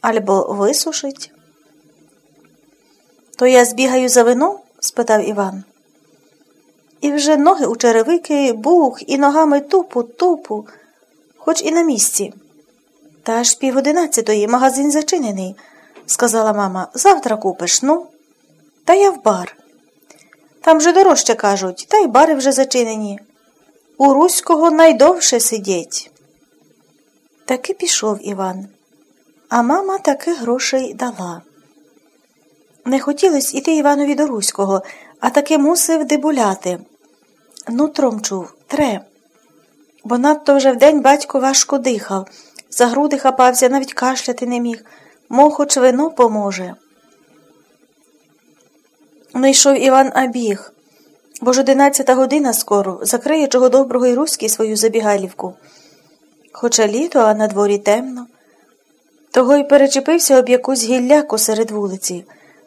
або висушить. То я збігаю за вином? спитав Іван. І вже ноги у черевики, бух, і ногами тупу, тупу, хоч і на місці. Та аж пів одинадцятої магазин зачинений, сказала мама. Завтра купиш, ну? Та я в бар. Там же дорожче кажуть, та й бари вже зачинені. У Руського найдовше сидіть. Таки пішов Іван, а мама таки грошей дала. Не хотілося йти Іванові до Руського, а таки мусив дебуляти. Нутром чув, тре. Бо надто вже вдень батько важко дихав, за груди хапався, навіть кашляти не міг, мов хоч вино поможе. Ну йшов Іван Абіг, бо ж одинадцята година скоро закриє чого доброго і руський свою забігалівку. Хоча літо, а на дворі темно. Того й перечепився об якусь гілляку серед вулиці.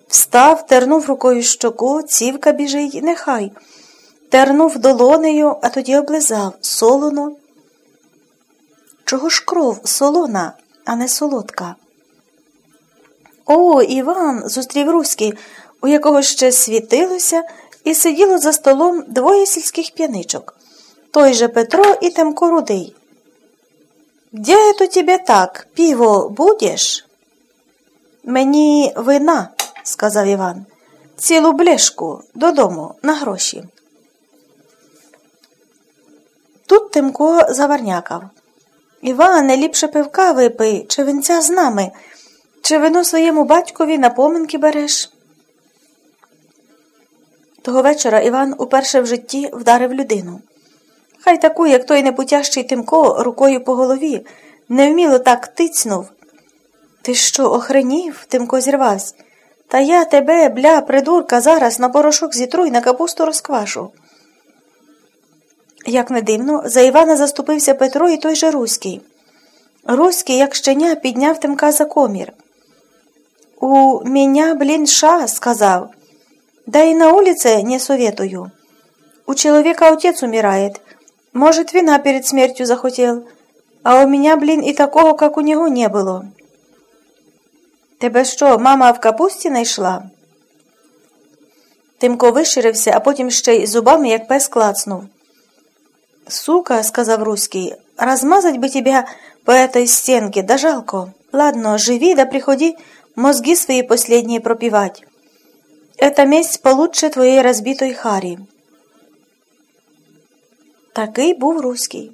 Встав, тернув рукою щоку, цівка біжить, нехай. Тернув долонею, а тоді облизав солоно. Чого ж кров солона, а не солодка? О, Іван, зустрів Руський, у якого ще світилося, і сиділо за столом двоє сільських п'яничок. Той же Петро і Темко Рудий. Где это тебе так? Піво будеш? Мені вина, сказав Іван. Цілу блешку додому на гроші. Тут Тимко заварнякав. Іване, ліпше пивка випий, чи винця з нами, чи вино своєму батькові на поминки береш. Того вечора Іван уперше в житті вдарив людину. Хай таку, як той непутящий Тимко, рукою по голові, невміло так тицнув. Ти що, охренів? Тимко зірвався. Та я тебе, бля, придурка, зараз на порошок зітру й на капусту розквашу. Як не дивно, за Івана заступився Петро і той же Руський. Руський, як щеня, підняв Тимка за комір. У меня, блін, ша, сказав. Да и на улице не советую. У человека отец умирает. Может, вина перед смертью захотел. А у меня, блин, и такого, как у него, не было. Тебе що, мама в капусті знайшла? Тимко виширився, а потім ще й зубами, як пес клацнув. Сука, сказав Руський, размазать бы тебя по этой стенке, да жалко. Ладно, живи, да приходи мозги свои последние пропивать. Это месть получше твоей разбитой хари. Такий був Руський.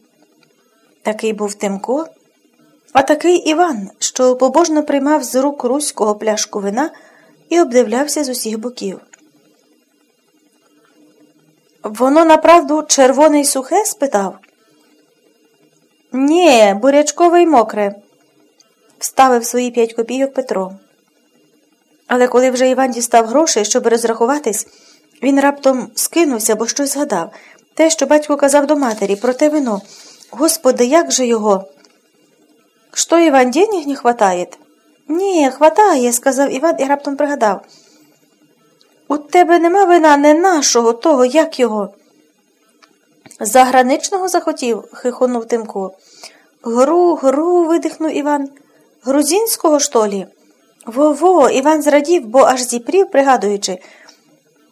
Такий був Тимко, а такий Іван, що побожно приймав з рук руського пляшку вина і обдивлявся з усіх боків. Воно направду червоне й сухе? спитав. Нє, бурячкове й мокре, вставив свої п'ять копійок Петро. Але коли вже Іван дістав грошей, щоб розрахуватись, він раптом скинувся, бо щось згадав те, що батько казав до матері, про те вино. Господи, як же його? Що, Іван, денег не хватает? Ні, хватає, сказав Іван і раптом пригадав. У тебе нема вина не нашого, того, як його. Заграничного захотів, хихонув Тимко. Гру, гру, видихнув Іван. Грузинського, що лі? Во-во, Іван зрадів, бо аж зіпрів, пригадуючи.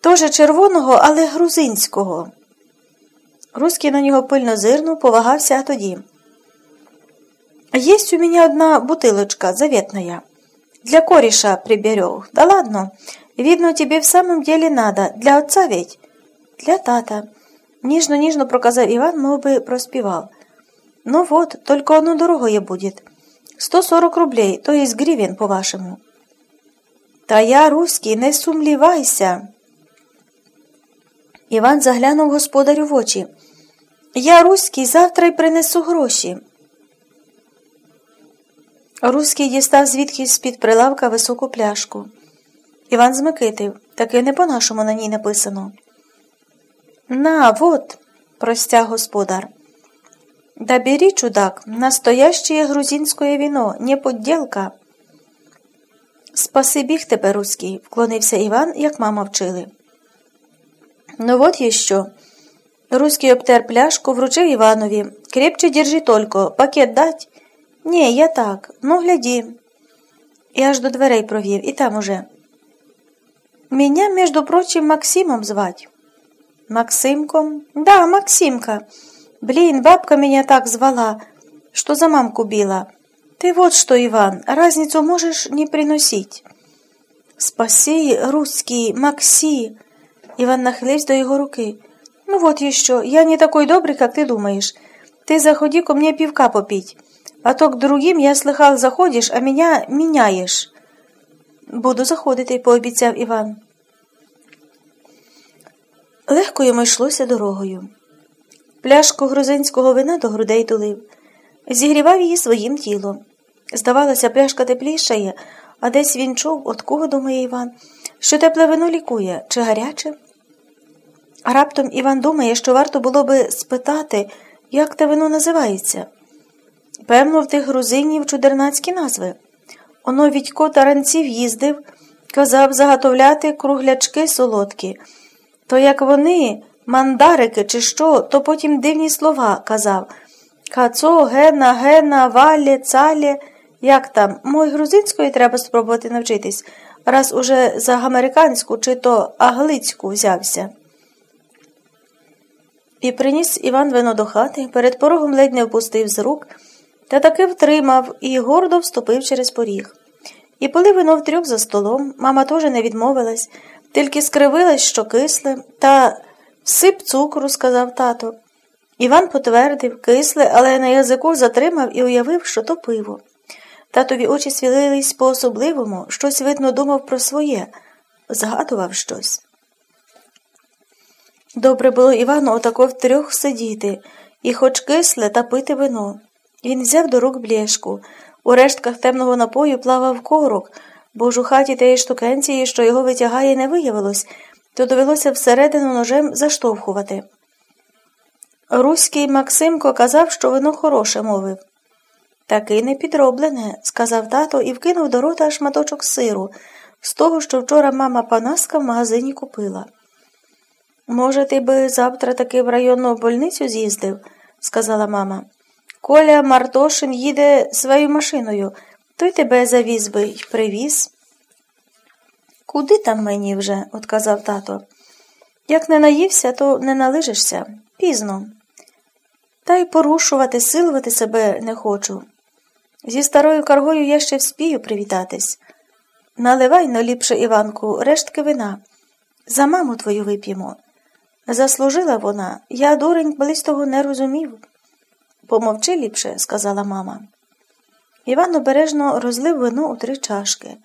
Тоже червоного, але грузинського. Руський на нього пильно зирнув, повагався, а тоді. Есть у меня одна бутылочка заветная. Для кореша приберег. Да ладно, видно, тебе в самом деле надо. Для отца ведь? Для тата. Ніжно-ніжно проказав Іван, мов би проспівав. Ну вот, только оно дорогое будет. Сто сорок рублей, то есть гривен, по-вашему. Та я, руський, не сумлівайся. Іван заглянув господарю в очі. Я, руський, завтра й принесу гроші. Руський дістав звідки з-під прилавка високу пляшку. Іван змикитив, таки не по-нашому на ній написано. На, вот, простяг господар. Да бери, чудак, настоящее грузинское вино, не подделка. Спасибі тебе, руський, вклонився Іван, як мама вчили. Ну вот еще. Руський обтер пляшку, вручив Іванові. Крепче держи только, пакет дать. Не, я так, ну гляді. і аж до дверей провів, і там уже. Меня, между прочим, Максимом звать. Максимком? Да, Максимка. Блин, бабка меня так звала, что за мамку била. Ты вот что, Иван, разницу можешь не приносить. Спаси, русский, Макси. Иван нахилився до його руки. Ну вот еще, я не такой добрый, как ты думаешь. Ты заходи ко мне пивка попить. А то к другим, я слыхал, заходишь, а меня меняешь. Буду заходити, пообіцяв Іван. Легко йому йшлося дорогою. Пляшку грузинського вина до грудей тулив, зігрівав її своїм тілом. Здавалося, пляшка теплішає, а десь він чув, от кого думає Іван, що тепле вино лікує, чи гаряче. а раптом Іван думає, що варто було би спитати, як те вино називається. Певно, в тих грузинів чудернацькі назви. Оно Відько таранців їздив, казав заготовляти круглячки солодкі. То як вони, мандарики, чи що, то потім дивні слова казав Кацо, гена, гена, валє, цалє. Як там? Мой грузинської треба спробувати навчитись, раз уже за американську чи то аглицьку взявся. І приніс Іван вино до хати, перед порогом ледь не впустив з рук, та таки втримав і гордо вступив через поріг. І поли вино втрьох за столом, мама теж не відмовилась, тільки скривилась, що кисле, та всип цукру, сказав тато. Іван потвердив, кисле, але на язику затримав і уявив, що то пиво. Татові очі свілились по особливому, щось, видно, думав про своє, згадував щось. Добре було Івану отако втрьох сидіти, і хоч кисле та пити вино. Він взяв до рук блєшку. У рештках темного напою плавав корок, бо ж у хаті тієї штукенції, що його витягає, не виявилось, то довелося всередину ножем заштовхувати. Руський Максимко казав, що вино хороше, мовив. Таки не підроблене, сказав тато і вкинув до рота шматочок сиру, з того, що вчора мама Панаска в магазині купила. Може, ти би завтра таки в районну больницю з'їздив, сказала мама. Коля Мартошин їде своєю машиною, той тебе завіз би й привіз. Куди там мені вже? отказав тато. Як не наївся, то не налижишся. Пізно. Та й порушувати, силувати себе не хочу. Зі старою каргою я ще вспію привітатись. Наливай но ліпше, Іванку, рештки вина. За маму твою вип'ємо. Заслужила вона, я, дурень, колись того не розумів. Помовчи ліпше, сказала мама. Іван обережно розлив вино у три чашки.